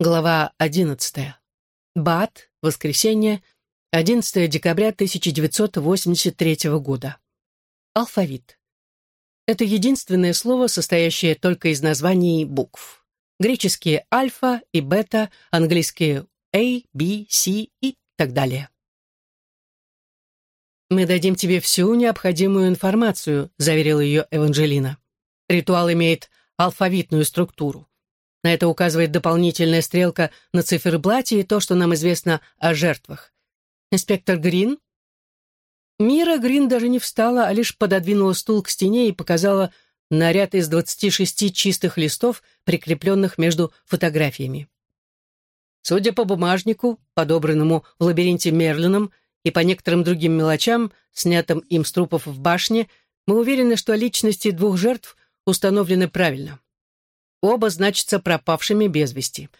Глава 11. Бат. Воскресенье. 11 декабря 1983 года. Алфавит. Это единственное слово, состоящее только из названий букв. Греческие альфа и бета, английские A, B, C и так далее. «Мы дадим тебе всю необходимую информацию», — заверила ее Эванжелина. «Ритуал имеет алфавитную структуру. На это указывает дополнительная стрелка на циферблате и то, что нам известно о жертвах. Инспектор Грин? Мира Грин даже не встала, а лишь пододвинула стул к стене и показала наряд из 26 чистых листов, прикрепленных между фотографиями. Судя по бумажнику, подобранному в лабиринте Мерлином, и по некоторым другим мелочам, снятым им с трупов в башне, мы уверены, что личности двух жертв установлены правильно. Оба значатся пропавшими без вести.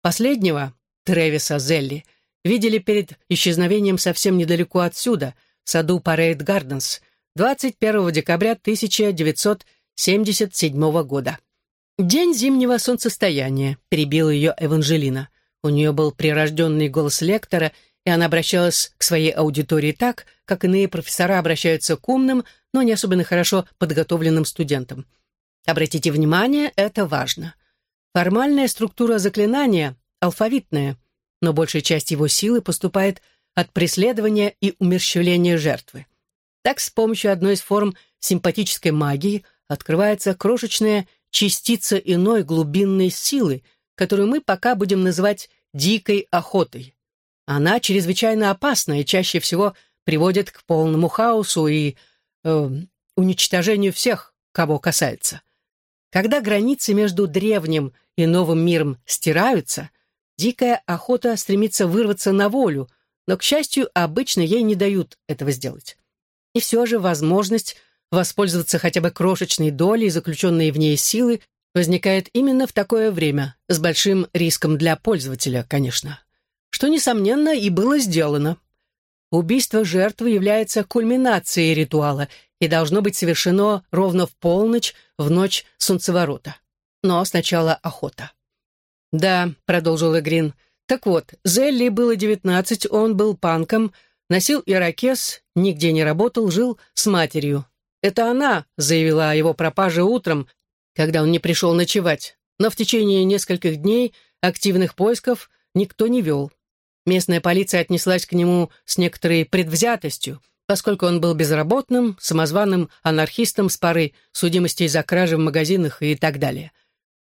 Последнего, Тревиса Зелли, видели перед исчезновением совсем недалеко отсюда, в саду Парейд Гарденс, 21 декабря 1977 года. «День зимнего солнцестояния», — перебила ее Эванжелина. У нее был прирожденный голос лектора, и она обращалась к своей аудитории так, как иные профессора обращаются к умным, но не особенно хорошо подготовленным студентам. Обратите внимание, это важно. Формальная структура заклинания алфавитная, но большая часть его силы поступает от преследования и умерщвления жертвы. Так, с помощью одной из форм симпатической магии открывается крошечная частица иной глубинной силы, которую мы пока будем называть дикой охотой. Она чрезвычайно опасна и чаще всего приводит к полному хаосу и э, уничтожению всех, кого касается. Когда границы между древним и новым миром стираются, дикая охота стремится вырваться на волю, но, к счастью, обычно ей не дают этого сделать. И все же возможность воспользоваться хотя бы крошечной долей заключенной в ней силы возникает именно в такое время, с большим риском для пользователя, конечно. Что, несомненно, и было сделано. Убийство жертвы является кульминацией ритуала и должно быть совершено ровно в полночь в ночь солнцеворота. Но сначала охота. «Да», — продолжил Грин. «Так вот, Зелли было девятнадцать, он был панком, носил ирокез, нигде не работал, жил с матерью. Это она заявила о его пропаже утром, когда он не пришел ночевать, но в течение нескольких дней активных поисков никто не вел. Местная полиция отнеслась к нему с некоторой предвзятостью, поскольку он был безработным, самозваным анархистом с парой судимостей за кражи в магазинах и так далее.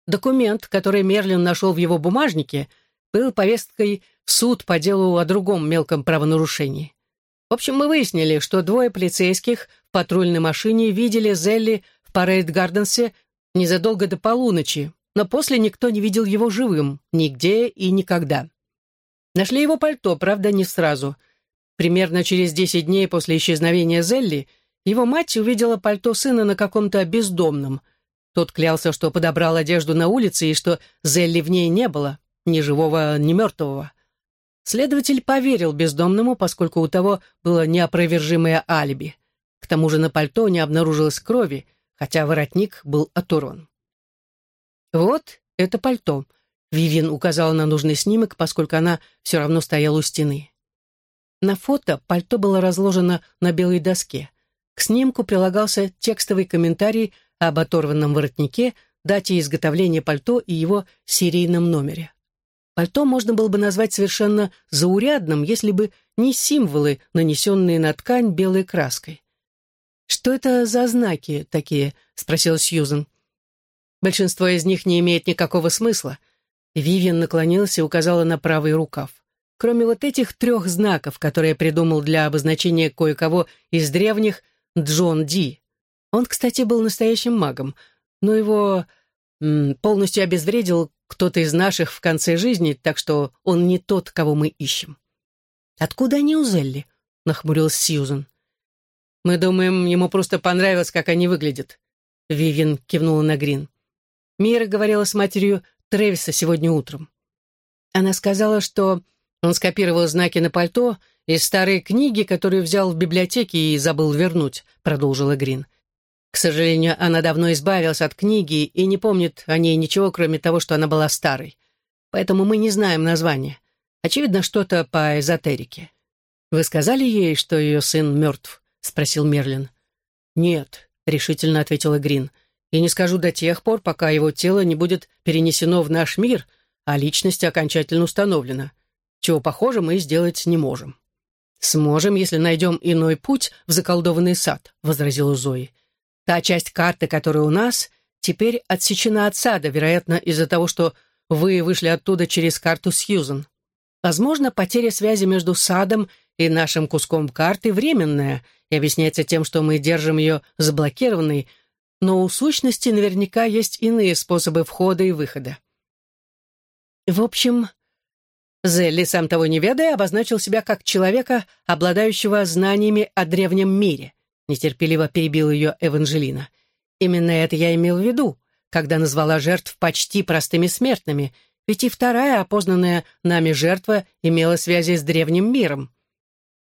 Документ, который Мерлин нашел в его бумажнике, был повесткой в суд по делу о другом мелком правонарушении. В общем, мы выяснили, что двое полицейских в патрульной машине видели Зелли в Парейд-Гарденсе незадолго до полуночи, но после никто не видел его живым, нигде и никогда. Нашли его пальто, правда, не сразу. Примерно через десять дней после исчезновения Зелли его мать увидела пальто сына на каком-то бездомном. Тот клялся, что подобрал одежду на улице и что Зелли в ней не было, ни живого, ни мертвого. Следователь поверил бездомному, поскольку у того было неопровержимое алиби. К тому же на пальто не обнаружилось крови, хотя воротник был оторван. Вот это пальто — Вивин указала на нужный снимок, поскольку она все равно стояла у стены. На фото пальто было разложено на белой доске. К снимку прилагался текстовый комментарий об оторванном воротнике, дате изготовления пальто и его серийном номере. Пальто можно было бы назвать совершенно заурядным, если бы не символы, нанесенные на ткань белой краской. «Что это за знаки такие?» — спросила Сьюзен. «Большинство из них не имеет никакого смысла», Вивиан наклонилась и указала на правый рукав. Кроме вот этих трех знаков, которые придумал для обозначения кое-кого из древних Джон Ди. Он, кстати, был настоящим магом, но его м, полностью обезвредил кто-то из наших в конце жизни, так что он не тот, кого мы ищем. «Откуда они у Зелли?» — нахмурилась Сьюзен. «Мы думаем, ему просто понравилось, как они выглядят». Вивин кивнула на Грин. Мира говорила с матерью Трэвиса сегодня утром. Она сказала, что он скопировал знаки на пальто из старой книги, которую взял в библиотеке и забыл вернуть, продолжила Грин. К сожалению, она давно избавилась от книги и не помнит о ней ничего, кроме того, что она была старой. поэтому мы не знаем названия. Очевидно, что-то по эзотерике. Вы сказали ей, что ее сын мертв? Спросил Мерлин. Нет, решительно ответила Грин. И не скажу до тех пор, пока его тело не будет перенесено в наш мир, а личность окончательно установлена. Чего похоже мы сделать не можем. «Сможем, если найдем иной путь в заколдованный сад», — возразила Зои. «Та часть карты, которая у нас, теперь отсечена от сада, вероятно, из-за того, что вы вышли оттуда через карту Сьюзен. Возможно, потеря связи между садом и нашим куском карты временная и объясняется тем, что мы держим ее заблокированной, но у сущности наверняка есть иные способы входа и выхода. В общем, Зелли, сам того не ведая, обозначил себя как человека, обладающего знаниями о древнем мире. Нетерпеливо перебил ее Эванжелина. Именно это я имел в виду, когда назвала жертв почти простыми смертными, ведь и вторая опознанная нами жертва имела связи с древним миром.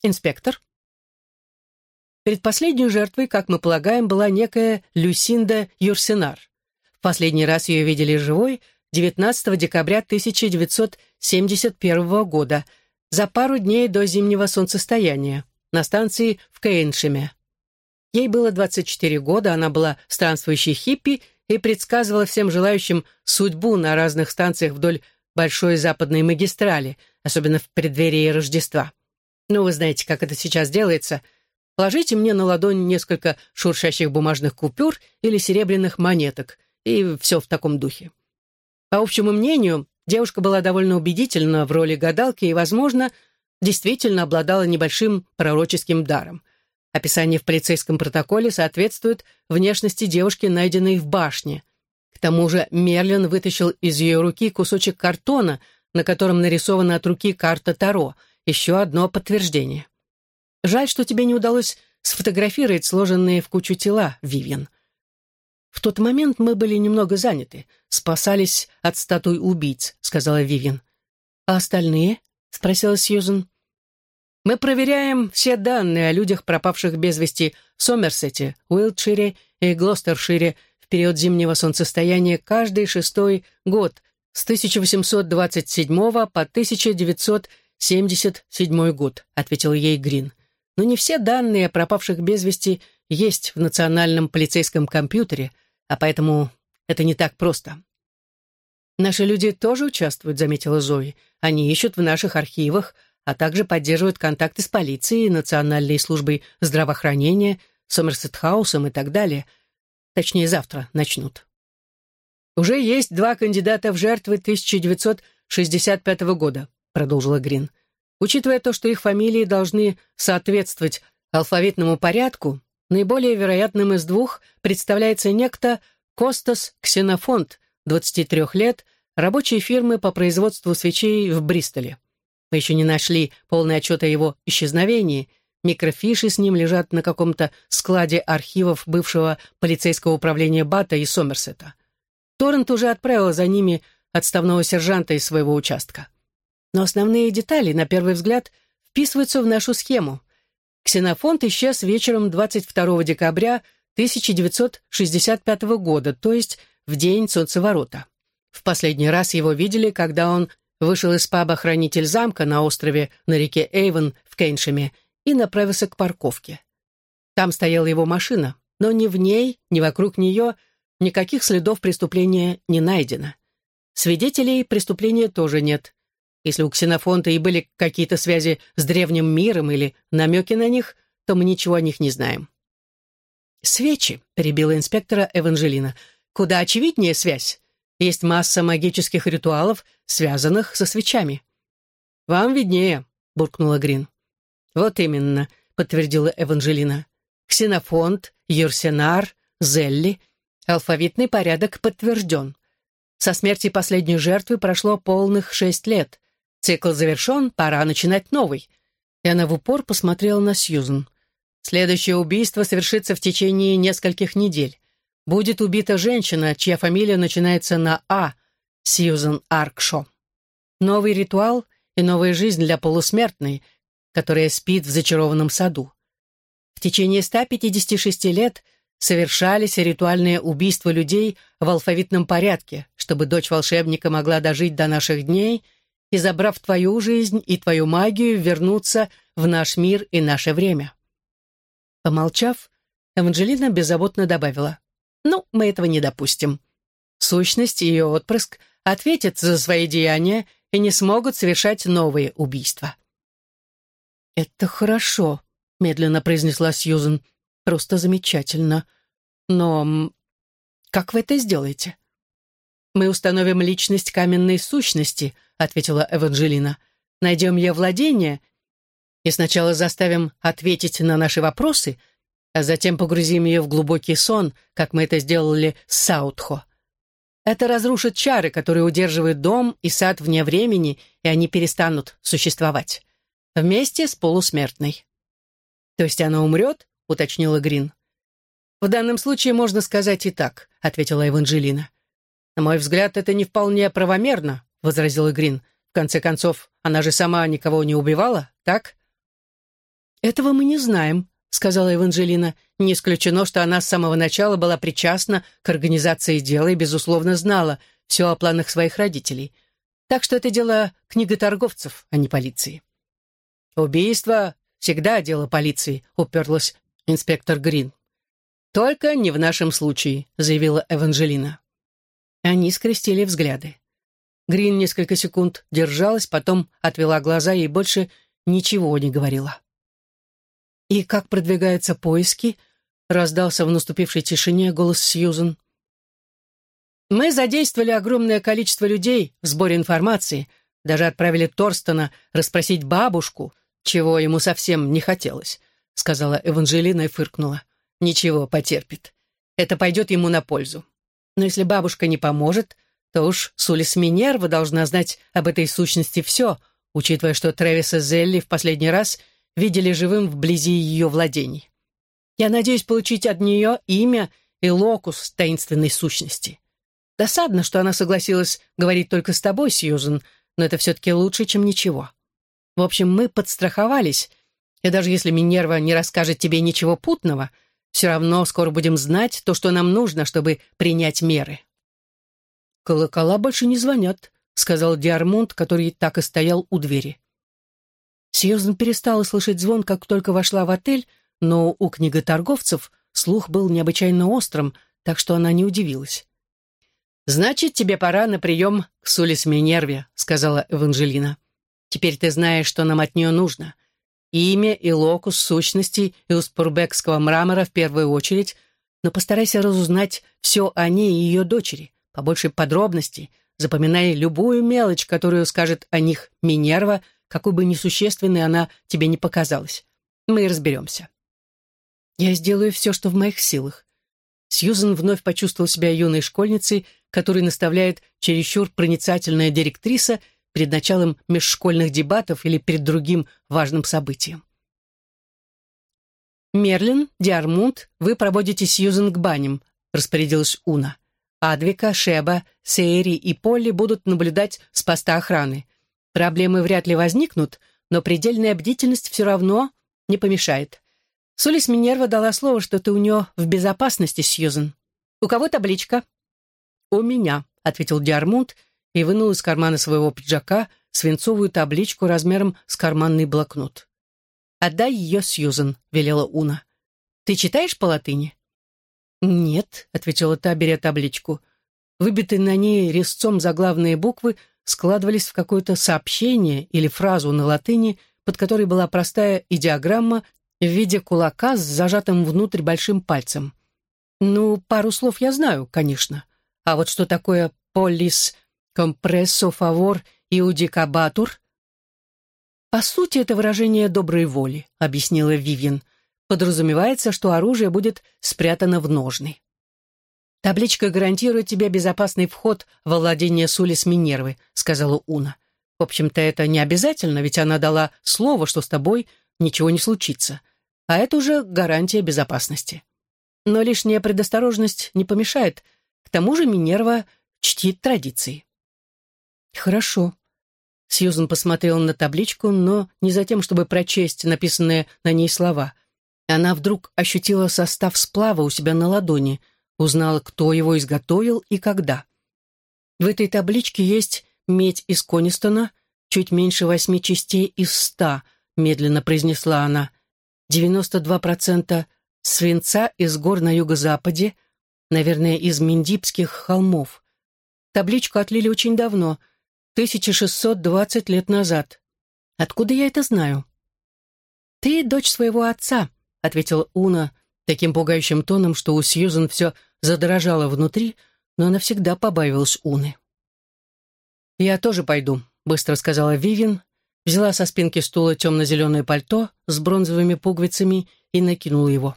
Инспектор? Перед последней жертвой, как мы полагаем, была некая Люсинда Юрсенар. В последний раз ее видели живой — 19 декабря 1971 года, за пару дней до зимнего солнцестояния, на станции в Кейншеме. Ей было 24 года, она была странствующей хиппи и предсказывала всем желающим судьбу на разных станциях вдоль большой западной магистрали, особенно в преддверии Рождества. Ну, вы знаете, как это сейчас делается. Положите мне на ладонь несколько шуршащих бумажных купюр или серебряных монеток, и все в таком духе. По общему мнению, девушка была довольно убедительна в роли гадалки и, возможно, действительно обладала небольшим пророческим даром. Описание в полицейском протоколе соответствует внешности девушки, найденной в башне. К тому же Мерлин вытащил из ее руки кусочек картона, на котором нарисована от руки карта Таро, еще одно подтверждение. Жаль, что тебе не удалось сфотографировать сложенные в кучу тела, Вивьен. «В тот момент мы были немного заняты, спасались от статуй убийц», — сказала Вивин. «А остальные?» — спросила Сьюзен. «Мы проверяем все данные о людях, пропавших без вести в Сомерсете, Уилтшире и Глостершире в период зимнего солнцестояния каждый шестой год с 1827 по 1977 год», — ответил ей Грин. «Но не все данные о пропавших без вести есть в национальном полицейском компьютере, а поэтому это не так просто. «Наши люди тоже участвуют», — заметила Зои. «Они ищут в наших архивах, а также поддерживают контакты с полицией, Национальной службой здравоохранения, Сомерсет-хаусом и так далее. Точнее, завтра начнут». «Уже есть два кандидата в жертвы 1965 года», — продолжила Грин. «Учитывая то, что их фамилии должны соответствовать алфавитному порядку, Наиболее вероятным из двух представляется некто Костас Ксенофонт, 23 лет, рабочей фирмы по производству свечей в Бристоле. Мы еще не нашли полный отчет о его исчезновении. Микрофиши с ним лежат на каком-то складе архивов бывшего полицейского управления Бата и Сомерсета. Торрент уже отправил за ними отставного сержанта из своего участка. Но основные детали, на первый взгляд, вписываются в нашу схему. Ксенофонт исчез вечером 22 декабря 1965 года, то есть в день солнцеворота. В последний раз его видели, когда он вышел из паба «Хранитель замка» на острове на реке Эйвен в Кейншеме и направился к парковке. Там стояла его машина, но ни в ней, ни вокруг нее никаких следов преступления не найдено. Свидетелей преступления тоже нет. Если у Ксенофонта и были какие-то связи с древним миром или намеки на них, то мы ничего о них не знаем. «Свечи», — перебила инспектора Эванжелина, — «куда очевиднее связь. Есть масса магических ритуалов, связанных со свечами». «Вам виднее», — буркнула Грин. «Вот именно», — подтвердила Эванжелина. «Ксенофонт, Юрсенар, Зелли. Алфавитный порядок подтвержден. Со смерти последней жертвы прошло полных шесть лет. Цикл завершен, пора начинать новый. И она в упор посмотрела на Сьюзен. Следующее убийство совершится в течение нескольких недель. Будет убита женщина, чья фамилия начинается на А, Сьюзен Аркшо. Новый ритуал и новая жизнь для полусмертной, которая спит в зачарованном саду. В течение 156 лет совершались ритуальные убийства людей в алфавитном порядке, чтобы дочь волшебника могла дожить до наших дней и, забрав твою жизнь и твою магию, вернуться в наш мир и наше время. Помолчав, Эванжелина беззаботно добавила, «Ну, мы этого не допустим. Сущность и ее отпрыск ответят за свои деяния и не смогут совершать новые убийства». «Это хорошо», — медленно произнесла Сьюзен. «Просто замечательно. Но как вы это сделаете?» «Мы установим личность каменной сущности», — ответила Эванжелина. «Найдем ее владение и сначала заставим ответить на наши вопросы, а затем погрузим ее в глубокий сон, как мы это сделали с Саутхо. Это разрушит чары, которые удерживают дом и сад вне времени, и они перестанут существовать. Вместе с полусмертной. То есть она умрет? уточнила Грин. В данном случае можно сказать и так, ответила Эванжелина. На мой взгляд, это не вполне правомерно, возразила Грин. В конце концов, она же сама никого не убивала, так? Этого мы не знаем, — сказала Эванжелина. «Не исключено, что она с самого начала была причастна к организации дела и, безусловно, знала все о планах своих родителей. Так что это дело книготорговцев, а не полиции». «Убийство всегда дело полиции», — уперлась инспектор Грин. «Только не в нашем случае», — заявила Эванжелина. Они скрестили взгляды. Грин несколько секунд держалась, потом отвела глаза и больше ничего не говорила. «И как продвигаются поиски?» — раздался в наступившей тишине голос Сьюзен. «Мы задействовали огромное количество людей в сборе информации, даже отправили Торстона расспросить бабушку, чего ему совсем не хотелось», — сказала Эванжелина и фыркнула. «Ничего, потерпит. Это пойдет ему на пользу. Но если бабушка не поможет, то уж Сулис Минерва должна знать об этой сущности все, учитывая, что Трэвиса Зелли в последний раз — видели живым вблизи ее владений. Я надеюсь получить от нее имя и локус таинственной сущности. Досадно, что она согласилась говорить только с тобой, Сьюзен, но это все-таки лучше, чем ничего. В общем, мы подстраховались, и даже если Минерва не расскажет тебе ничего путного, все равно скоро будем знать то, что нам нужно, чтобы принять меры. «Колокола больше не звонят», — сказал Диармунд, который так и стоял у двери. Сьюзен перестала слышать звон, как только вошла в отель, но у книготорговцев слух был необычайно острым, так что она не удивилась. «Значит, тебе пора на прием к Сулис Минерве», — сказала Эванжелина. «Теперь ты знаешь, что нам от нее нужно. Имя и локус сущности и успурбекского мрамора в первую очередь, но постарайся разузнать все о ней и ее дочери, побольше подробностей, запоминая любую мелочь, которую скажет о них Минерва — какой бы несущественной она тебе не показалась. Мы разберемся. Я сделаю все, что в моих силах. Сьюзен вновь почувствовал себя юной школьницей, которой наставляет чересчур проницательная директриса перед началом межшкольных дебатов или перед другим важным событием. «Мерлин, Диармунд, вы проводите Сьюзен к баням», — распорядилась Уна. «Адвика, Шеба, Сейри и Полли будут наблюдать с поста охраны. Проблемы вряд ли возникнут, но предельная бдительность все равно не помешает. Сулис Минерва дала слово, что ты у нее в безопасности, Сьюзен. У кого табличка? У меня, ответил Диармунд и вынул из кармана своего пиджака свинцовую табличку размером с карманный блокнот. «Отдай ее, Сьюзен», — велела Уна. «Ты читаешь по латыни?» «Нет», — ответила та, беря табличку. Выбитые на ней резцом заглавные буквы складывались в какое-то сообщение или фразу на латыни, под которой была простая идиограмма в виде кулака с зажатым внутрь большим пальцем. Ну, пару слов я знаю, конечно. А вот что такое «полис компрессо фавор иудикабатур»? По сути, это выражение доброй воли, объяснила Вивьен. Подразумевается, что оружие будет спрятано в ножны. «Табличка гарантирует тебе безопасный вход во владение Сулис Минервы», — сказала Уна. «В общем-то, это не обязательно, ведь она дала слово, что с тобой ничего не случится. А это уже гарантия безопасности. Но лишняя предосторожность не помешает. К тому же Минерва чтит традиции». «Хорошо». Сьюзен посмотрела на табличку, но не за тем, чтобы прочесть написанные на ней слова. Она вдруг ощутила состав сплава у себя на ладони, узнала, кто его изготовил и когда. В этой табличке есть медь из Конистона, чуть меньше восьми частей из ста, медленно произнесла она. 92% свинца из гор на юго-западе, наверное, из Миндипских холмов. Табличку отлили очень давно, 1620 лет назад. Откуда я это знаю? «Ты дочь своего отца», — ответила Уна таким пугающим тоном, что у Сьюзен все задрожало внутри, но она всегда побаивалась Уны. «Я тоже пойду», — быстро сказала Вивин, взяла со спинки стула темно-зеленое пальто с бронзовыми пуговицами и накинула его,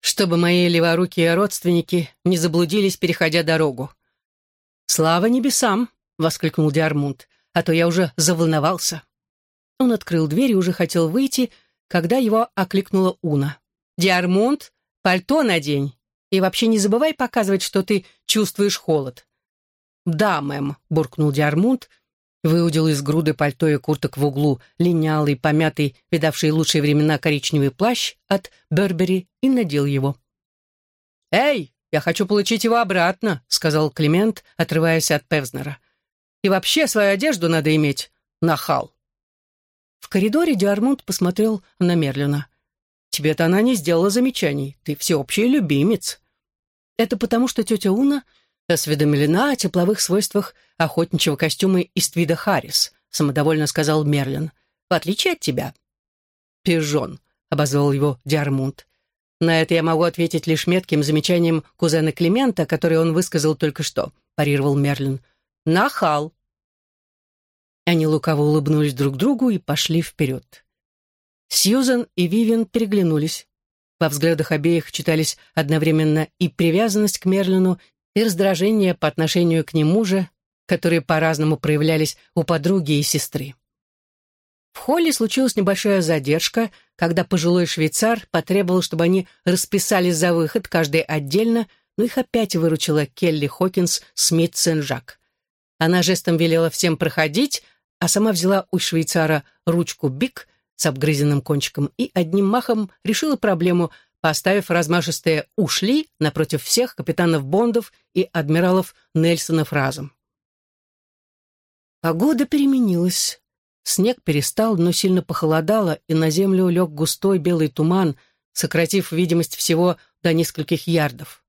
чтобы мои леворукие родственники не заблудились, переходя дорогу. «Слава небесам!» — воскликнул Диармунд, «а то я уже заволновался». Он открыл дверь и уже хотел выйти, когда его окликнула Уна. «Диармунд, пальто надень, и вообще не забывай показывать, что ты чувствуешь холод». «Да, мэм», — буркнул Диармунд, выудил из груды пальто и курток в углу линялый, помятый, видавший лучшие времена коричневый плащ от Бербери и надел его. «Эй, я хочу получить его обратно», — сказал Климент, отрываясь от Певзнера. «И вообще свою одежду надо иметь, нахал». В коридоре Диармунд посмотрел на Мерлина. «Тебе-то она не сделала замечаний. Ты всеобщий любимец». «Это потому, что тетя Уна осведомлена о тепловых свойствах охотничьего костюма из Твида Харрис», самодовольно сказал Мерлин. «В отличие от тебя». «Пижон», — обозвал его Диармунд. «На это я могу ответить лишь метким замечанием кузена Климента, который он высказал только что», — парировал Мерлин. «Нахал», они лукаво улыбнулись друг другу и пошли вперед. Сьюзан и Вивиан переглянулись. Во взглядах обеих читались одновременно и привязанность к Мерлину, и раздражение по отношению к нему же, которые по-разному проявлялись у подруги и сестры. В холле случилась небольшая задержка, когда пожилой швейцар потребовал, чтобы они расписались за выход, каждый отдельно, но их опять выручила Келли Хокинс Смит Сен-Жак. Она жестом велела всем проходить, а сама взяла у швейцара ручку Бик с обгрызенным кончиком и одним махом решила проблему, поставив размашистые «ушли» напротив всех капитанов Бондов и адмиралов Нельсонов разом. Погода переменилась. Снег перестал, но сильно похолодало, и на землю лег густой белый туман, сократив видимость всего до нескольких ярдов.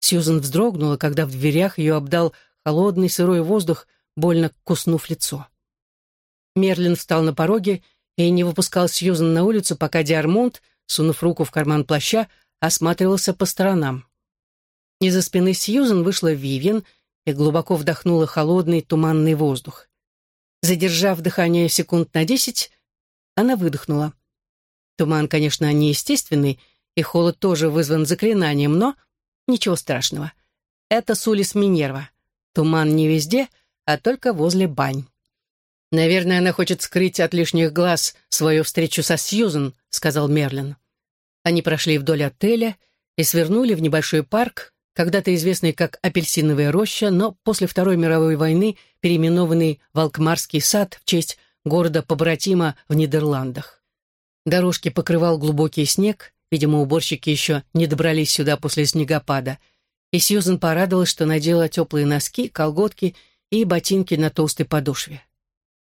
Сьюзен вздрогнула, когда в дверях ее обдал холодный сырой воздух, больно куснув лицо. Мерлин встал на пороге и не выпускал Сьюзан на улицу, пока Диармонт, сунув руку в карман плаща, осматривался по сторонам. Из-за спины Сьюзан вышла Вивьен и глубоко вдохнула холодный туманный воздух. Задержав дыхание секунд на десять, она выдохнула. Туман, конечно, неестественный, и холод тоже вызван заклинанием, но ничего страшного. Это Сулис Минерва. Туман не везде, а только возле бань. «Наверное, она хочет скрыть от лишних глаз свою встречу со Сьюзен», — сказал Мерлин. Они прошли вдоль отеля и свернули в небольшой парк, когда-то известный как Апельсиновая роща, но после Второй мировой войны переименованный Волкмарский сад в честь города-побратима в Нидерландах. Дорожки покрывал глубокий снег, видимо, уборщики еще не добрались сюда после снегопада, и Сьюзен порадовалась, что надела теплые носки, колготки и ботинки на толстой подошве.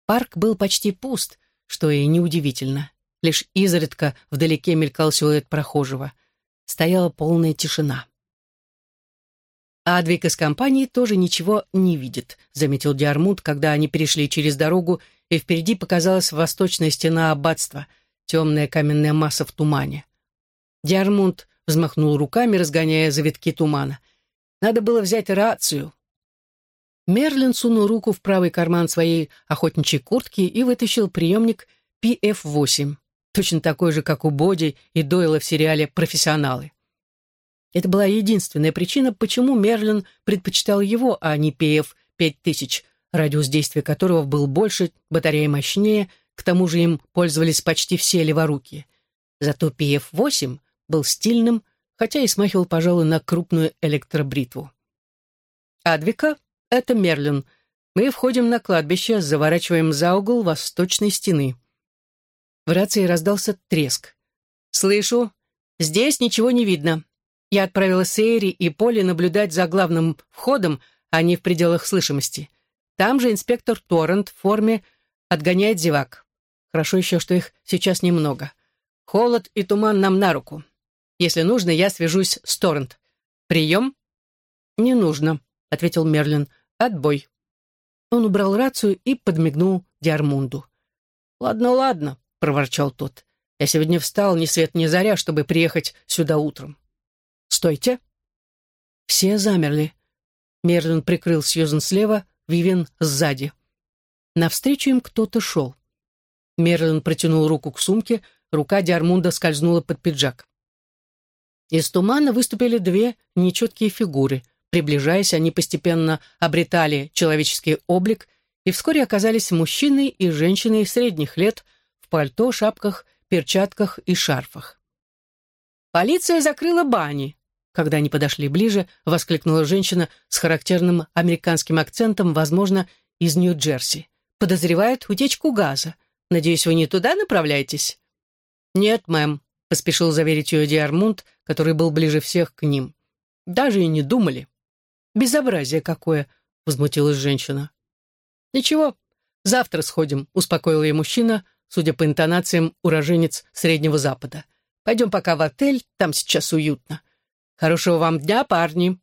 Парк был почти пуст, что и неудивительно. Лишь изредка вдалеке мелькал силуэт прохожего. Стояла полная тишина. «Адвик из компании тоже ничего не видит», — заметил Диармунд, когда они перешли через дорогу, и впереди показалась восточная стена аббатства, темная каменная масса в тумане. Диармунд взмахнул руками, разгоняя завитки тумана. «Надо было взять рацию. Мерлин сунул руку в правый карман своей охотничьей куртки и вытащил приемник PF-8, точно такой же, как у Боди и Дойла в сериале «Профессионалы». Это была единственная причина, почему Мерлин предпочитал его, а не PF-5000, радиус действия которого был больше, батарея мощнее, к тому же им пользовались почти все леворуки. Зато PF-8 был стильным, хотя и смахивал, пожалуй, на крупную электробритву. Адвика «Это Мерлин. Мы входим на кладбище, заворачиваем за угол восточной стены». В рации раздался треск. «Слышу. «Здесь ничего не видно. Я отправила Сейри и Поли наблюдать за главным входом, а не в пределах слышимости. Там же инспектор Торрент в форме отгоняет зевак. Хорошо еще, что их сейчас немного. Холод и туман нам на руку. Если нужно, я свяжусь с Торрент. Прием?» «Не нужно», — ответил Мерлин. «Отбой». Он убрал рацию и подмигнул Диармунду. «Ладно, ладно», — проворчал тот. «Я сегодня встал ни свет ни заря, чтобы приехать сюда утром». «Стойте!» Все замерли. Мерлин прикрыл Сьюзен слева, Вивен сзади. Навстречу им кто-то шел. Мерлин протянул руку к сумке, рука Диармунда скользнула под пиджак. Из тумана выступили две нечеткие фигуры — Приближаясь, они постепенно обретали человеческий облик и вскоре оказались мужчиной и женщиной средних лет в пальто, шапках, перчатках и шарфах. «Полиция закрыла бани!» Когда они подошли ближе, воскликнула женщина с характерным американским акцентом, возможно, из Нью-Джерси. «Подозревают утечку газа. Надеюсь, вы не туда направляетесь?» «Нет, мэм», — поспешил заверить ее Диармунд, который был ближе всех к ним. «Даже и не думали». «Безобразие какое!» — возмутилась женщина. «Ничего, завтра сходим», — успокоил ее мужчина, судя по интонациям, уроженец Среднего Запада. «Пойдем пока в отель, там сейчас уютно. Хорошего вам дня, парни!»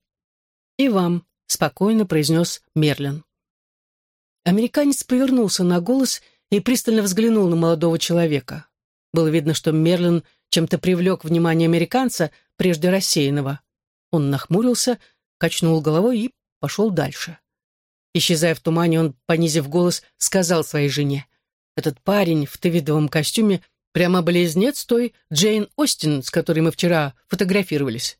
«И вам», — спокойно произнес Мерлин. Американец повернулся на голос и пристально взглянул на молодого человека. Было видно, что Мерлин чем-то привлек внимание американца, прежде рассеянного. Он нахмурился, качнул головой и пошел дальше. Исчезая в тумане, он, понизив голос, сказал своей жене, «Этот парень в твидовом костюме прямо близнец той Джейн Остин, с которой мы вчера фотографировались».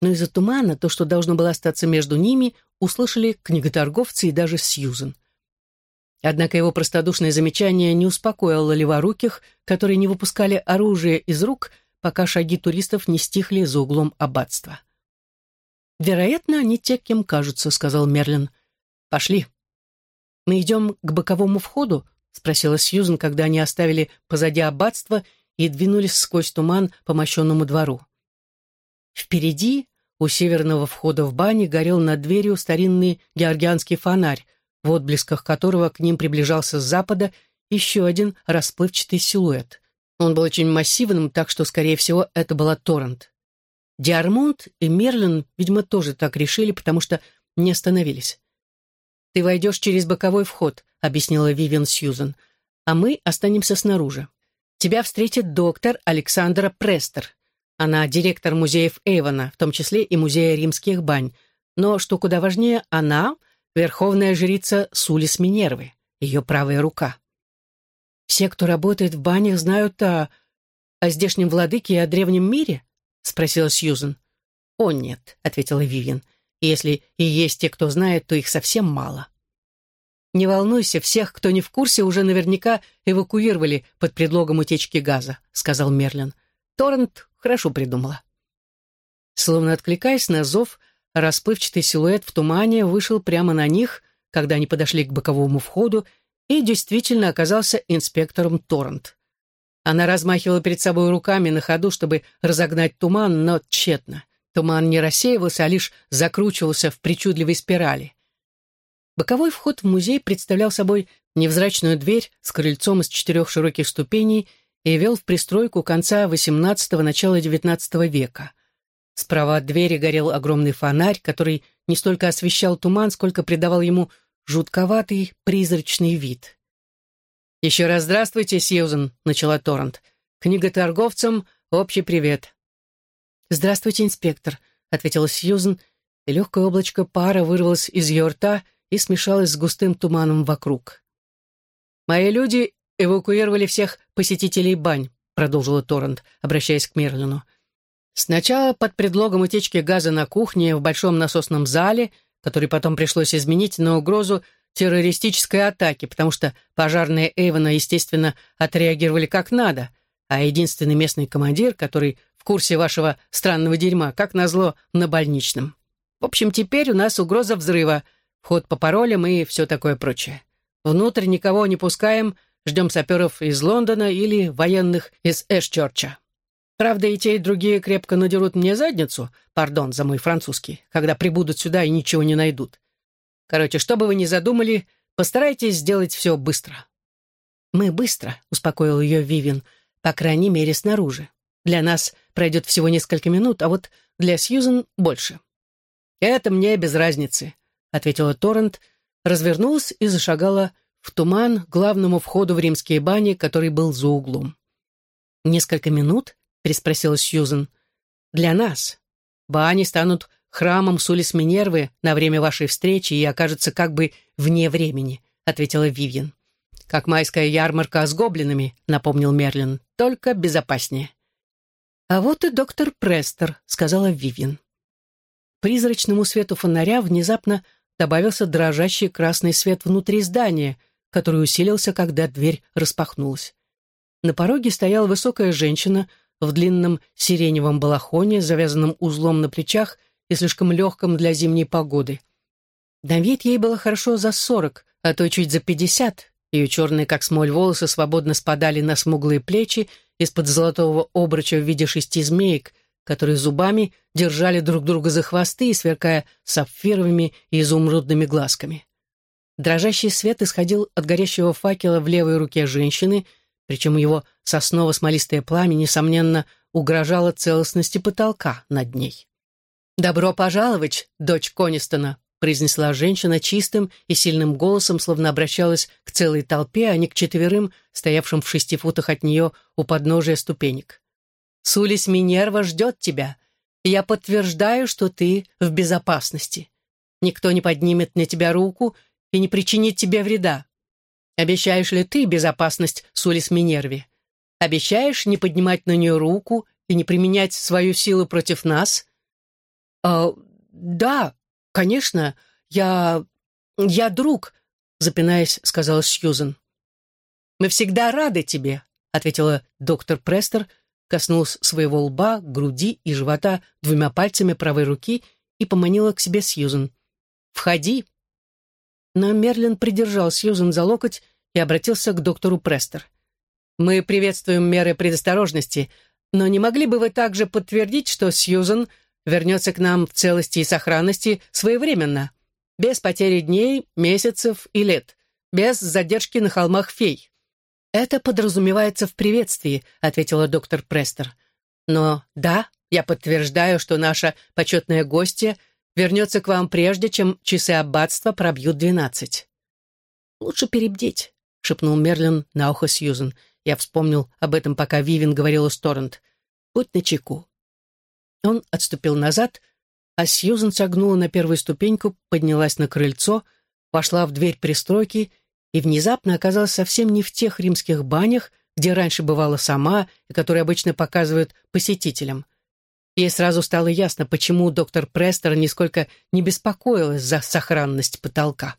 Но из-за тумана то, что должно было остаться между ними, услышали книготорговцы и даже Сьюзен. Однако его простодушное замечание не успокоило леворуких, которые не выпускали оружие из рук, пока шаги туристов не стихли за углом аббатства. «Вероятно, они те, кем кажутся», — сказал Мерлин. «Пошли». «Мы идем к боковому входу?» — спросила Сьюзен, когда они оставили позади аббатство и двинулись сквозь туман по мощенному двору. Впереди, у северного входа в бане, горел над дверью старинный георгианский фонарь, в отблесках которого к ним приближался с запада еще один расплывчатый силуэт. Он был очень массивным, так что, скорее всего, это была Торрент. Диармонт и Мерлин, видимо, тоже так решили, потому что не остановились. «Ты войдешь через боковой вход», — объяснила Вивен Сьюзен, «а мы останемся снаружи. Тебя встретит доктор Александра Престер. Она директор музеев Эйвона, в том числе и музея римских бань. Но, что куда важнее, она — верховная жрица Сулис Минервы, ее правая рука. Все, кто работает в банях, знают о, о здешнем владыке и о древнем мире?» — спросила Сьюзен. «О, нет», — ответила Вивин. «Если и есть те, кто знает, то их совсем мало». «Не волнуйся, всех, кто не в курсе, уже наверняка эвакуировали под предлогом утечки газа», — сказал Мерлин. «Торрент хорошо придумала». Словно откликаясь на зов, расплывчатый силуэт в тумане вышел прямо на них, когда они подошли к боковому входу, и действительно оказался инспектором Торрент. Она размахивала перед собой руками на ходу, чтобы разогнать туман, но тщетно. Туман не рассеивался, а лишь закручивался в причудливой спирали. Боковой вход в музей представлял собой невзрачную дверь с крыльцом из четырех широких ступеней и вел в пристройку конца XVIII – начала XIX века. Справа от двери горел огромный фонарь, который не столько освещал туман, сколько придавал ему жутковатый призрачный вид. «Еще раз здравствуйте, Сьюзен», — начала Торрент. «Книготорговцам общий привет». «Здравствуйте, инспектор», — ответила Сьюзен, и легкое облачко пара вырвалось из ее рта и смешалось с густым туманом вокруг. «Мои люди эвакуировали всех посетителей бань», — продолжила Торрент, обращаясь к Мерлину. «Сначала под предлогом утечки газа на кухне в большом насосном зале, который потом пришлось изменить на угрозу террористической атаки, потому что пожарные Эйвона, естественно, отреагировали как надо, а единственный местный командир, который в курсе вашего странного дерьма, как назло, на больничном. В общем, теперь у нас угроза взрыва, вход по паролям и все такое прочее. Внутрь никого не пускаем, ждем саперов из Лондона или военных из Эшчорча. Правда, и те, и другие крепко надерут мне задницу, пардон за мой французский, когда прибудут сюда и ничего не найдут. Короче, что бы вы ни задумали, постарайтесь сделать все быстро». «Мы быстро», — успокоил ее Вивин, «по крайней мере, снаружи. Для нас пройдет всего несколько минут, а вот для Сьюзен больше». «Это мне без разницы», — ответила Торрент, развернулась и зашагала в туман к главному входу в римские бани, который был за углом. «Несколько минут?» — переспросила Сьюзен. «Для нас. Бани станут храмом Сулис Минервы на время вашей встречи и окажутся как бы вне времени», — ответила Вивьен. «Как майская ярмарка с гоблинами», — напомнил Мерлин, — «только безопаснее». «А вот и доктор Престер», — сказала Вивьен. Призрачному свету фонаря внезапно добавился дрожащий красный свет внутри здания, который усилился, когда дверь распахнулась. На пороге стояла высокая женщина в длинном сиреневом балахоне, завязанном узлом на плечах и слишком легком для зимней погоды. На вид ей было хорошо за сорок, а то чуть за пятьдесят. Ее черные, как смоль, волосы свободно спадали на смуглые плечи из-под золотого обруча в виде шести змеек, которые зубами держали друг друга за хвосты, сверкая сапфировыми и изумрудными глазками. Дрожащий свет исходил от горящего факела в левой руке женщины, причем его сосново-смолистое пламя, несомненно, угрожало целостности потолка над ней. «Добро пожаловать, дочь Конистона», произнесла женщина чистым и сильным голосом, словно обращалась к целой толпе, а не к четверым, стоявшим в шести футах от нее у подножия ступенек. Сулис Минерва ждет тебя. Я подтверждаю, что ты в безопасности. Никто не поднимет на тебя руку и не причинит тебе вреда. Обещаешь ли ты безопасность Сулис Минерви? Обещаешь не поднимать на нее руку и не применять свою силу против нас? «Э, да, конечно, я... я друг», — запинаясь, сказала Сьюзен. «Мы всегда рады тебе», — ответила доктор Престер, — коснулась своего лба, груди и живота двумя пальцами правой руки и поманила к себе Сьюзен. «Входи!» Но Мерлин придержал Сьюзен за локоть и обратился к доктору Престер. «Мы приветствуем меры предосторожности, но не могли бы вы также подтвердить, что Сьюзен вернется к нам в целости и сохранности своевременно, без потери дней, месяцев и лет, без задержки на холмах фей?» «Это подразумевается в приветствии», — ответила доктор Престер. «Но да, я подтверждаю, что наша почетная гостья вернется к вам прежде, чем часы аббатства пробьют двенадцать». «Лучше перебдеть», — шепнул Мерлин на ухо Сьюзен. Я вспомнил об этом, пока Вивин говорила с Торрент. «Будь начеку». Он отступил назад, а Сьюзен шагнула на первую ступеньку, поднялась на крыльцо, вошла в дверь пристройки и внезапно оказалась совсем не в тех римских банях, где раньше бывала сама и которые обычно показывают посетителям. Ей сразу стало ясно, почему доктор Престер нисколько не беспокоилась за сохранность потолка.